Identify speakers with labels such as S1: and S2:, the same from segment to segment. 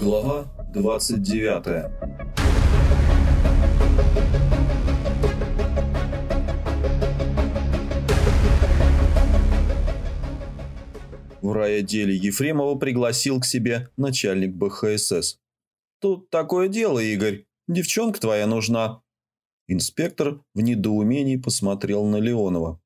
S1: Глава 29 В райотделе Ефремова пригласил к себе начальник БХСС. «Тут такое дело, Игорь. Девчонка твоя нужна». Инспектор в недоумении посмотрел на Леонова.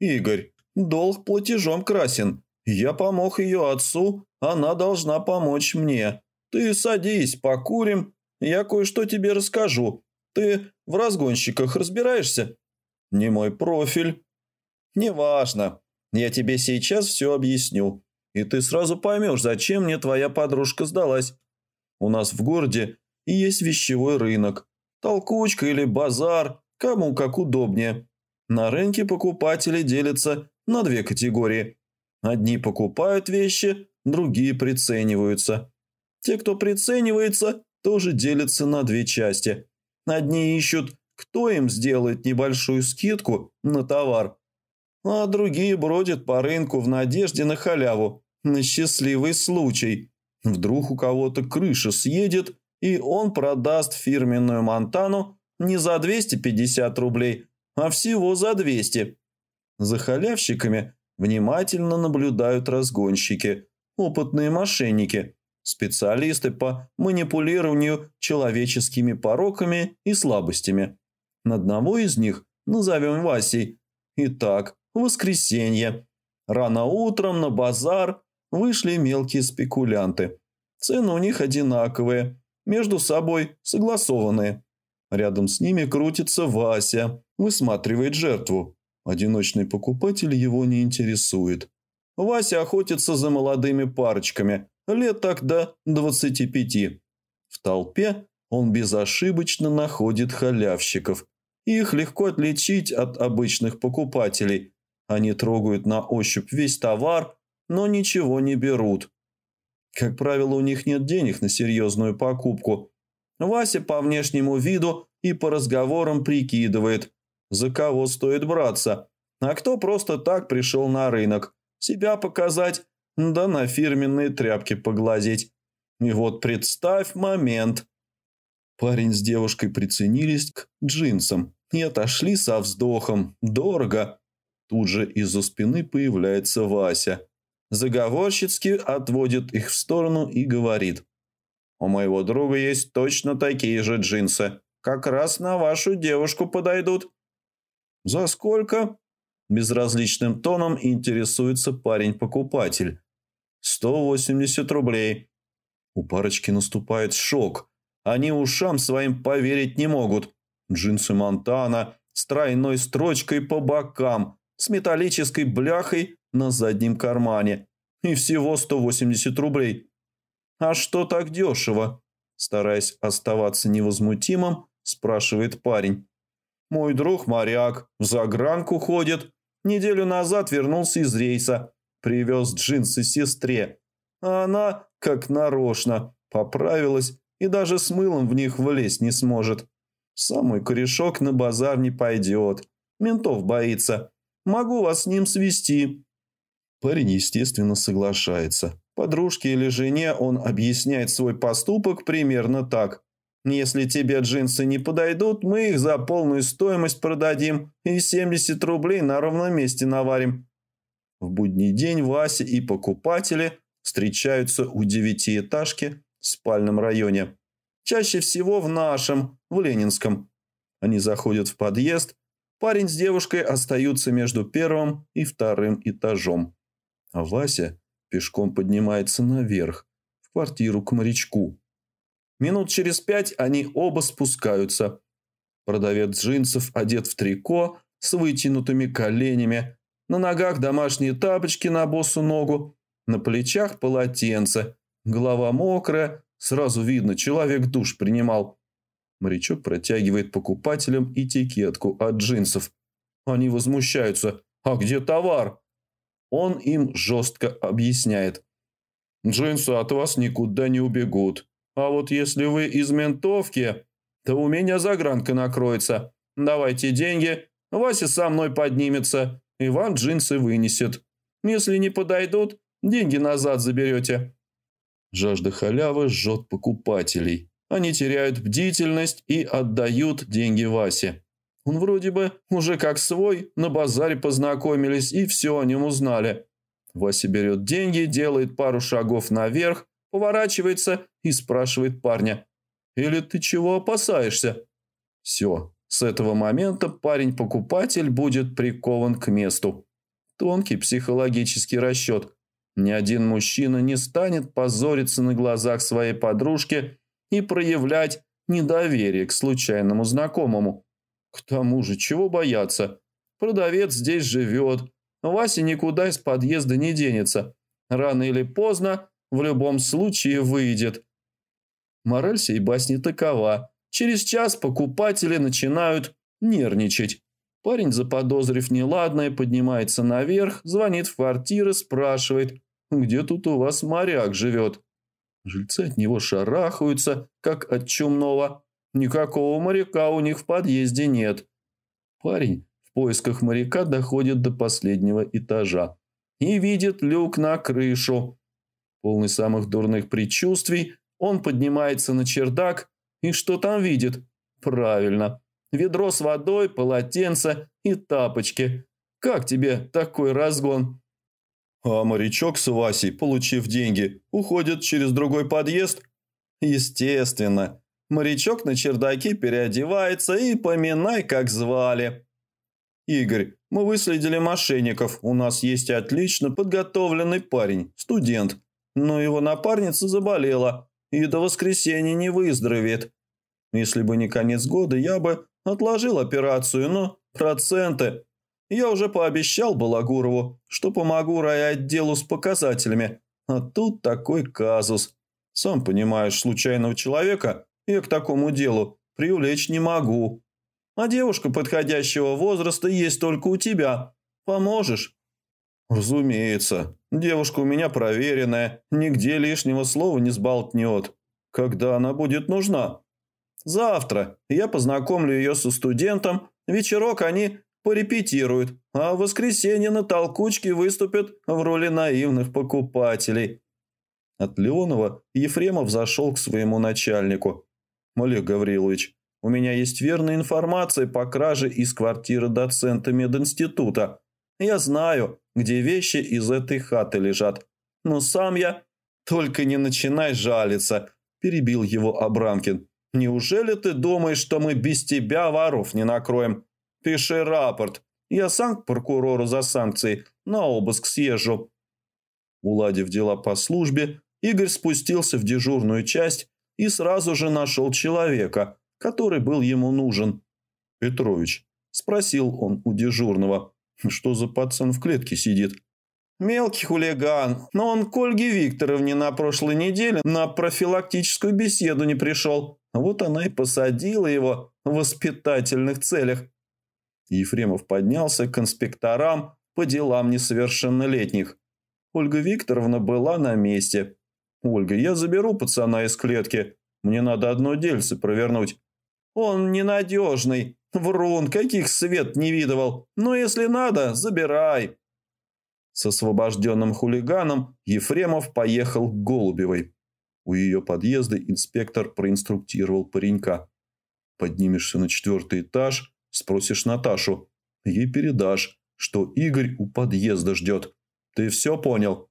S1: «Игорь, долг платежом красен. Я помог ее отцу, она должна помочь мне. Ты садись, покурим, я кое-что тебе расскажу. Ты в разгонщиках разбираешься? Не мой профиль. Неважно. Я тебе сейчас все объясню. И ты сразу поймешь, зачем мне твоя подружка сдалась. У нас в городе есть вещевой рынок. Толкучка или базар, кому как удобнее. На рынке покупатели делятся на две категории. Одни покупают вещи, другие прицениваются. Те, кто приценивается, тоже делятся на две части. Одни ищут, кто им сделает небольшую скидку на товар, а другие бродят по рынку в надежде на халяву, на счастливый случай. Вдруг у кого-то крыша съедет, и он продаст фирменную Монтану не за 250 рублей, а всего за 200. За халявщиками внимательно наблюдают разгонщики, опытные мошенники, специалисты по манипулированию человеческими пороками и слабостями. На одного из них назовем Васей. Итак, воскресенье. Рано утром на базар вышли мелкие спекулянты. Цены у них одинаковые, между собой согласованные. Рядом с ними крутится Вася, высматривает жертву. Одиночный покупатель его не интересует. Вася охотится за молодыми парочками, лет так до 25. В толпе он безошибочно находит халявщиков. Их легко отличить от обычных покупателей. Они трогают на ощупь весь товар, но ничего не берут. Как правило, у них нет денег на серьезную покупку. Вася по внешнему виду и по разговорам прикидывает, за кого стоит браться, а кто просто так пришел на рынок себя показать, да на фирменные тряпки поглазеть. И вот представь момент. Парень с девушкой приценились к джинсам и отошли со вздохом. Дорого. Тут же из-за спины появляется Вася. Заговорщицки отводит их в сторону и говорит. «У моего друга есть точно такие же джинсы. Как раз на вашу девушку подойдут». «За сколько?» Безразличным тоном интересуется парень-покупатель. «180 рублей». У парочки наступает шок. Они ушам своим поверить не могут. Джинсы Монтана с тройной строчкой по бокам, с металлической бляхой на заднем кармане. И всего 180 рублей. «А что так дешево?» Стараясь оставаться невозмутимым, спрашивает парень. «Мой друг моряк, в загранку ходит, Неделю назад вернулся из рейса. Привез джинсы сестре. А она, как нарочно, поправилась и даже с мылом в них влезть не сможет. Самый корешок на базар не пойдет. Ментов боится. Могу вас с ним свести. Парень, естественно, соглашается. Подружке или жене он объясняет свой поступок примерно так. Если тебе джинсы не подойдут, мы их за полную стоимость продадим и 70 рублей на ровном месте наварим. В будний день Вася и покупатели встречаются у девятиэтажки в спальном районе. Чаще всего в нашем, в Ленинском. Они заходят в подъезд. Парень с девушкой остаются между первым и вторым этажом. А Вася пешком поднимается наверх, в квартиру к морячку. Минут через пять они оба спускаются. Продавец джинсов одет в трико с вытянутыми коленями. На ногах домашние тапочки на босу ногу. На плечах полотенце. Голова мокрая. Сразу видно, человек душ принимал. Морячок протягивает покупателям этикетку от джинсов. Они возмущаются. «А где товар?» Он им жестко объясняет. «Джинсы от вас никуда не убегут. А вот если вы из ментовки, то у меня загранка накроется. Давайте деньги, Вася со мной поднимется, и вам джинсы вынесет. Если не подойдут, деньги назад заберете». Жажда халявы жжет покупателей. Они теряют бдительность и отдают деньги Васе. Он вроде бы уже как свой, на базаре познакомились и все о нем узнали. Вася берет деньги, делает пару шагов наверх, поворачивается и спрашивает парня. «Или ты чего опасаешься?» Все, с этого момента парень-покупатель будет прикован к месту. Тонкий психологический расчет. Ни один мужчина не станет позориться на глазах своей подружки и проявлять недоверие к случайному знакомому. К тому же, чего бояться? Продавец здесь живет. Вася никуда из подъезда не денется. Рано или поздно в любом случае выйдет. Мораль сей басни такова. Через час покупатели начинают нервничать. Парень, заподозрив неладное, поднимается наверх, звонит в квартиру, спрашивает, где тут у вас моряк живет. Жильцы от него шарахаются, как от чумного. Никакого моряка у них в подъезде нет. Парень в поисках моряка доходит до последнего этажа и видит люк на крышу. Полный самых дурных предчувствий, он поднимается на чердак и что там видит? Правильно, ведро с водой, полотенце и тапочки. Как тебе такой разгон? А морячок с Васей, получив деньги, уходит через другой подъезд? Естественно. Морячок на чердаке переодевается и поминай, как звали. Игорь, мы выследили мошенников. У нас есть отлично подготовленный парень, студент. Но его напарница заболела и до воскресенья не выздоровеет. Если бы не конец года, я бы отложил операцию, но проценты я уже пообещал Балагурову, что помогу райотделу с показателями. А тут такой казус. Сам понимаешь, случайного человека я к такому делу привлечь не могу. А девушка подходящего возраста есть только у тебя. Поможешь? Разумеется. Девушка у меня проверенная, нигде лишнего слова не сболтнет. Когда она будет нужна? Завтра. Я познакомлю ее со студентом. Вечерок они порепетируют, а в воскресенье на толкучке выступят в роли наивных покупателей. От Леонова Ефремов зашел к своему начальнику. «Олег Гаврилович, у меня есть верная информация по краже из квартиры доцента мединститута. Я знаю, где вещи из этой хаты лежат. Но сам я... Только не начинай жалиться», – перебил его Абрамкин. «Неужели ты думаешь, что мы без тебя воров не накроем? Пиши рапорт. Я сам к прокурору за санкции на обыск съезжу». Уладив дела по службе, Игорь спустился в дежурную часть и сразу же нашел человека, который был ему нужен. «Петрович», – спросил он у дежурного, – «что за пацан в клетке сидит?» «Мелкий хулиган, но он к Ольге Викторовне на прошлой неделе на профилактическую беседу не пришел. Вот она и посадила его в воспитательных целях. Ефремов поднялся к инспекторам по делам несовершеннолетних. Ольга Викторовна была на месте. «Ольга, я заберу пацана из клетки. Мне надо одно дельце провернуть». «Он ненадежный. Врун, каких свет не видывал. Но если надо, забирай». С освобожденным хулиганом Ефремов поехал к Голубевой. У ее подъезда инспектор проинструктировал паренька. «Поднимешься на четвертый этаж, Спросишь Наташу. Ей передашь, что Игорь у подъезда ждет. Ты все понял?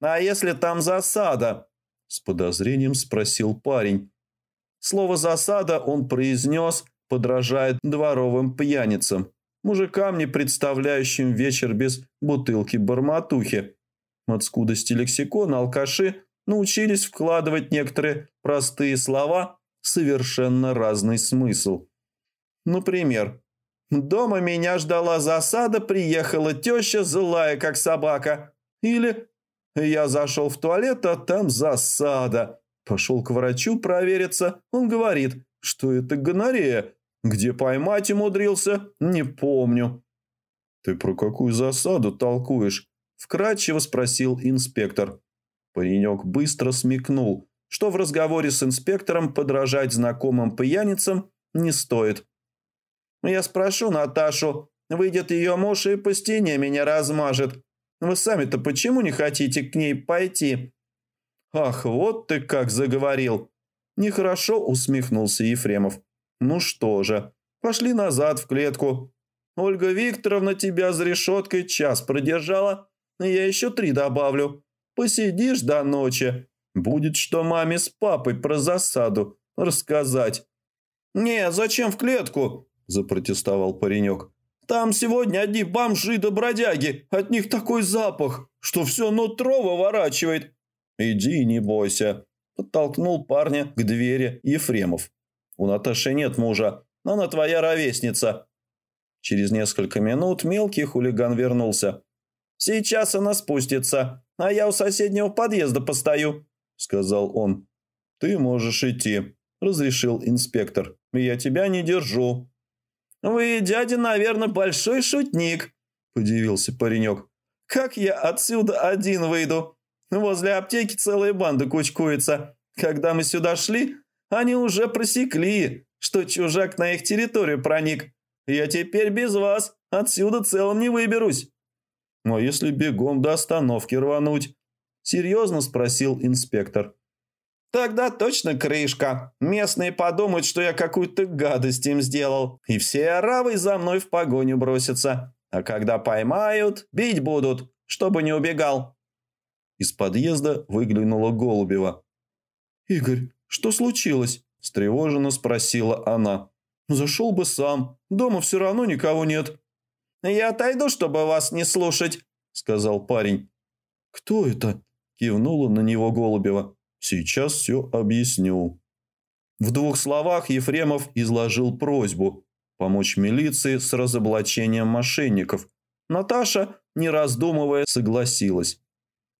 S1: А если там засада? С подозрением спросил парень. Слово «засада» он произнес, подражая дворовым пьяницам, мужикам, не представляющим вечер без бутылки барматухи. От скудости лексикона алкаши научились вкладывать некоторые простые слова в совершенно разный смысл. Например, «Дома меня ждала засада, приехала теща, злая как собака». Или «Я зашел в туалет, а там засада». Пошел к врачу провериться. Он говорит, что это гонорея. Где поймать умудрился, не помню. «Ты про какую засаду толкуешь?» Вкратчиво спросил инспектор. Паренек быстро смекнул, что в разговоре с инспектором подражать знакомым пьяницам не стоит. Я спрошу Наташу, выйдет ее муж и по стене меня размажет. Вы сами-то почему не хотите к ней пойти?» «Ах, вот ты как заговорил!» Нехорошо усмехнулся Ефремов. «Ну что же, пошли назад в клетку. Ольга Викторовна тебя за решеткой час продержала, я еще три добавлю. Посидишь до ночи. Будет что маме с папой про засаду рассказать». «Не, зачем в клетку?» – запротестовал паренек. «Там сегодня одни бомжи да бродяги. От них такой запах, что все нутро выворачивает». «Иди, не бойся», – подтолкнул парня к двери Ефремов. «У Наташи нет мужа, она твоя ровесница». Через несколько минут мелкий хулиган вернулся. «Сейчас она спустится, а я у соседнего подъезда постою», – сказал он. «Ты можешь идти», – разрешил инспектор. «Я тебя не держу». «Вы, дядя, наверное, большой шутник», – подивился паренек. «Как я отсюда один выйду? Возле аптеки целая банда кучкуется. Когда мы сюда шли, они уже просекли, что чужак на их территорию проник. Я теперь без вас отсюда целым не выберусь». «Но если бегом до остановки рвануть?» – серьезно спросил инспектор. Тогда точно крышка. Местные подумают, что я какую-то гадость им сделал, и все аравы за мной в погоню бросятся. А когда поймают, бить будут, чтобы не убегал». Из подъезда выглянула Голубева. «Игорь, что случилось?» – встревоженно спросила она. «Зашел бы сам. Дома все равно никого нет». «Я отойду, чтобы вас не слушать», – сказал парень. «Кто это?» – кивнула на него Голубева. Сейчас все объясню. В двух словах Ефремов изложил просьбу помочь милиции с разоблачением мошенников. Наташа, не раздумывая, согласилась.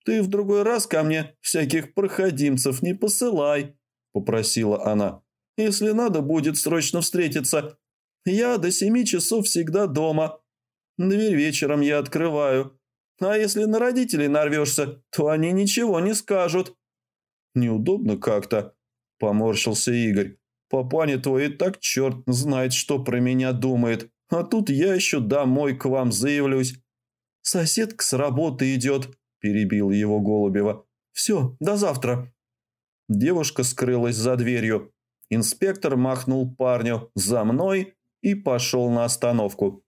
S1: «Ты в другой раз ко мне всяких проходимцев не посылай», – попросила она. «Если надо будет срочно встретиться, я до семи часов всегда дома. Дверь вечером я открываю. А если на родителей нарвешься, то они ничего не скажут». Неудобно как-то», – поморщился Игорь. «Папаня твой и так черт знает, что про меня думает. А тут я еще домой к вам заявлюсь». «Соседка с работы идет», – перебил его Голубева. «Все, до завтра». Девушка скрылась за дверью. Инспектор махнул парню «за мной» и пошел на остановку.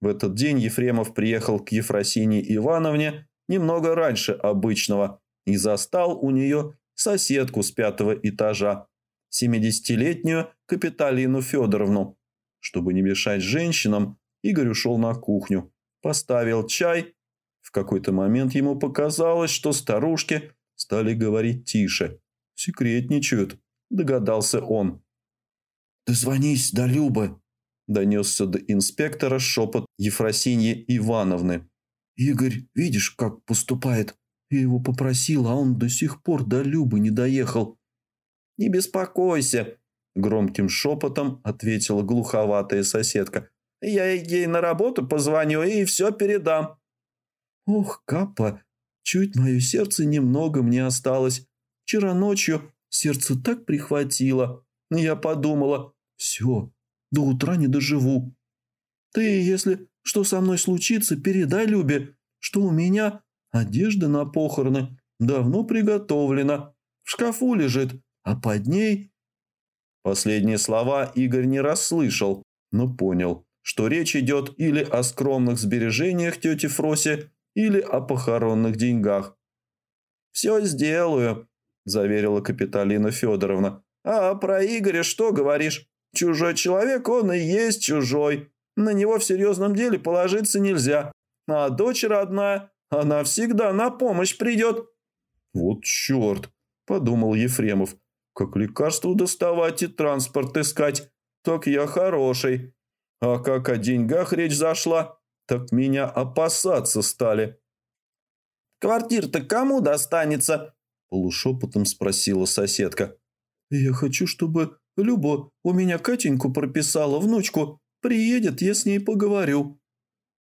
S1: В этот день Ефремов приехал к Ефросине Ивановне немного раньше обычного и застал у нее соседку с пятого этажа, 70-летнюю Капиталину Федоровну. Чтобы не мешать женщинам, Игорь ушел на кухню, поставил чай. В какой-то момент ему показалось, что старушки стали говорить тише. Секретничают, догадался он. «Дозвонись до Любы», – донесся до инспектора шепот Ефросиньи Ивановны. «Игорь, видишь, как поступает? Я его попросил, а он до сих пор до Любы не доехал. «Не беспокойся», – громким шепотом ответила глуховатая соседка. «Я ей на работу позвоню и все передам». «Ох, Капа, чуть мое сердце немного мне осталось. Вчера ночью сердце так прихватило. Я подумала, все, до утра не доживу. Ты, если что со мной случится, передай Любе, что у меня Одежда на похороны давно приготовлена, в шкафу лежит, а под ней...» Последние слова Игорь не расслышал, но понял, что речь идет или о скромных сбережениях тети Фроси, или о похоронных деньгах. «Все сделаю», – заверила Капиталина Федоровна. «А про Игоря что говоришь? Чужой человек, он и есть чужой. На него в серьезном деле положиться нельзя. А дочь родная, она всегда на помощь придет». «Вот черт!» – подумал Ефремов. «Как лекарство доставать и транспорт искать, так я хороший. А как о деньгах речь зашла, так меня опасаться стали». «Квартира-то кому достанется?» – полушепотом спросила соседка. «Я хочу, чтобы Люба у меня Катеньку прописала, внучку. Приедет, я с ней поговорю».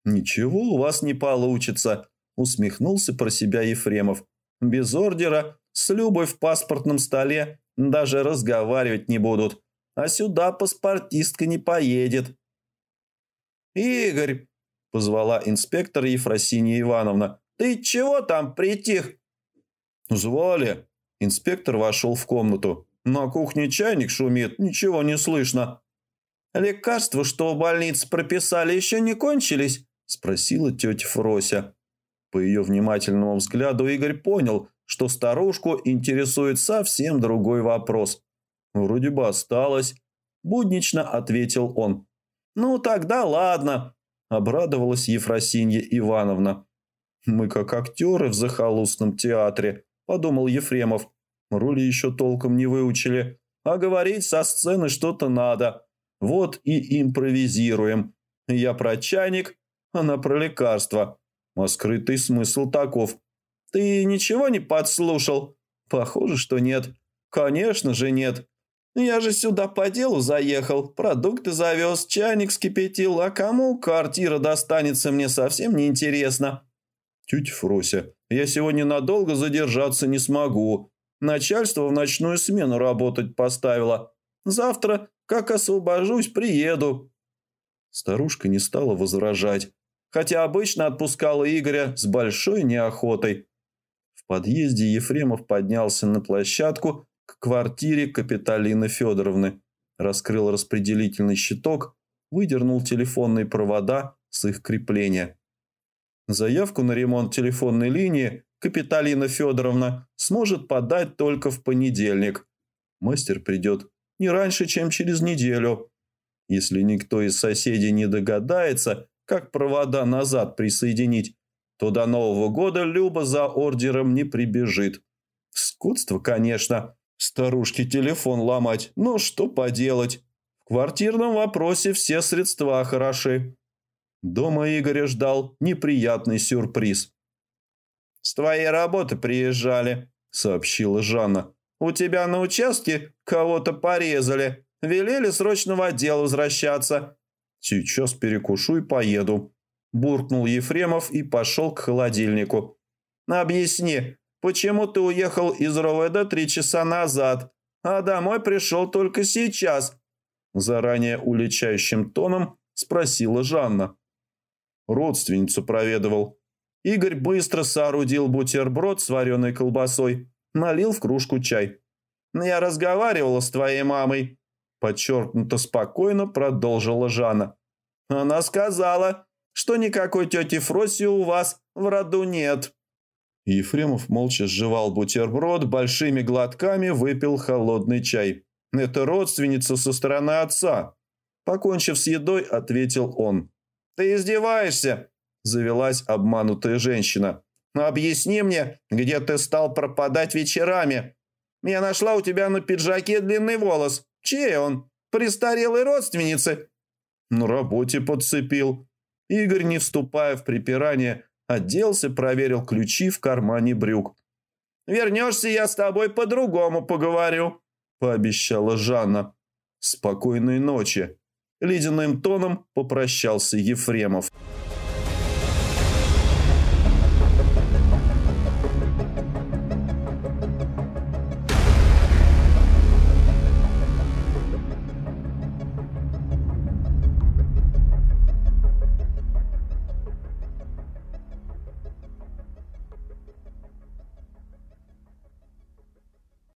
S1: «Ничего у вас не получится», усмехнулся про себя Ефремов. Без ордера, с Любой в паспортном столе даже разговаривать не будут. А сюда паспортистка не поедет. «Игорь!» – позвала инспектор Ефросинья Ивановна. «Ты чего там притих?» «Звали?» Инспектор вошел в комнату. На кухне чайник шумит, ничего не слышно.
S2: «Лекарства, что в больнице прописали, еще не кончились?» – спросила тетя Фрося.
S1: По ее внимательному взгляду Игорь понял, что старушку интересует совсем другой вопрос. «Вроде бы осталось», – буднично ответил он.
S2: «Ну тогда ладно», – обрадовалась Ефросинья Ивановна.
S1: «Мы как актеры в захолустном театре», – подумал Ефремов. «Роли еще толком не выучили, а говорить со сцены что-то надо. Вот и импровизируем. Я про чайник, она про лекарство. А скрытый смысл таков. Ты ничего не подслушал? Похоже, что нет. Конечно же нет. Я же сюда по делу заехал, продукты завез, чайник скипятил, а кому квартира достанется, мне совсем не интересно. Тетя Фрося, я сегодня надолго задержаться не смогу. Начальство в ночную смену работать поставило. Завтра, как освобожусь, приеду». Старушка не стала возражать, хотя обычно отпускала Игоря с большой неохотой. В подъезде Ефремов поднялся на площадку к квартире Капиталины Федоровны, раскрыл распределительный щиток, выдернул телефонные провода с их крепления. Заявку на ремонт телефонной линии Капиталина Федоровна сможет подать только в понедельник. Мастер придет не раньше, чем через неделю. Если никто из соседей не догадается, как провода назад присоединить, то до Нового года Люба за ордером не прибежит. Скудство, конечно. Старушке телефон ломать, но что поделать. В квартирном вопросе все средства хороши. Дома Игоря ждал неприятный сюрприз.
S2: «С твоей работы приезжали», — сообщила Жанна. У тебя на участке кого-то порезали. Велели срочно в отдел возвращаться».
S1: «Сейчас перекушу и поеду», – буркнул Ефремов и пошел к холодильнику.
S2: «Объясни, почему ты уехал из РОВД три часа назад, а домой пришел только сейчас?»
S1: Заранее уличающим тоном спросила Жанна. Родственницу проведывал. Игорь быстро соорудил бутерброд с вареной колбасой налил в кружку чай.
S2: «Я разговаривала с твоей мамой», – подчеркнуто спокойно продолжила Жанна. «Она сказала, что никакой тети Фроси у вас в роду нет».
S1: Ефремов молча сживал бутерброд, большими глотками выпил холодный чай. «Это родственница со стороны отца», – покончив с едой, ответил он.
S2: «Ты издеваешься?» – завелась обманутая женщина. Но объясни мне, где ты стал пропадать вечерами. Я нашла у тебя на пиджаке длинный волос. Чей он? Престарелой родственницы?»
S1: «На работе подцепил». Игорь, не вступая в припирание, оделся, проверил ключи в кармане брюк.
S2: «Вернешься, я с тобой по-другому поговорю», – пообещала Жанна.
S1: «Спокойной ночи», – ледяным тоном попрощался Ефремов.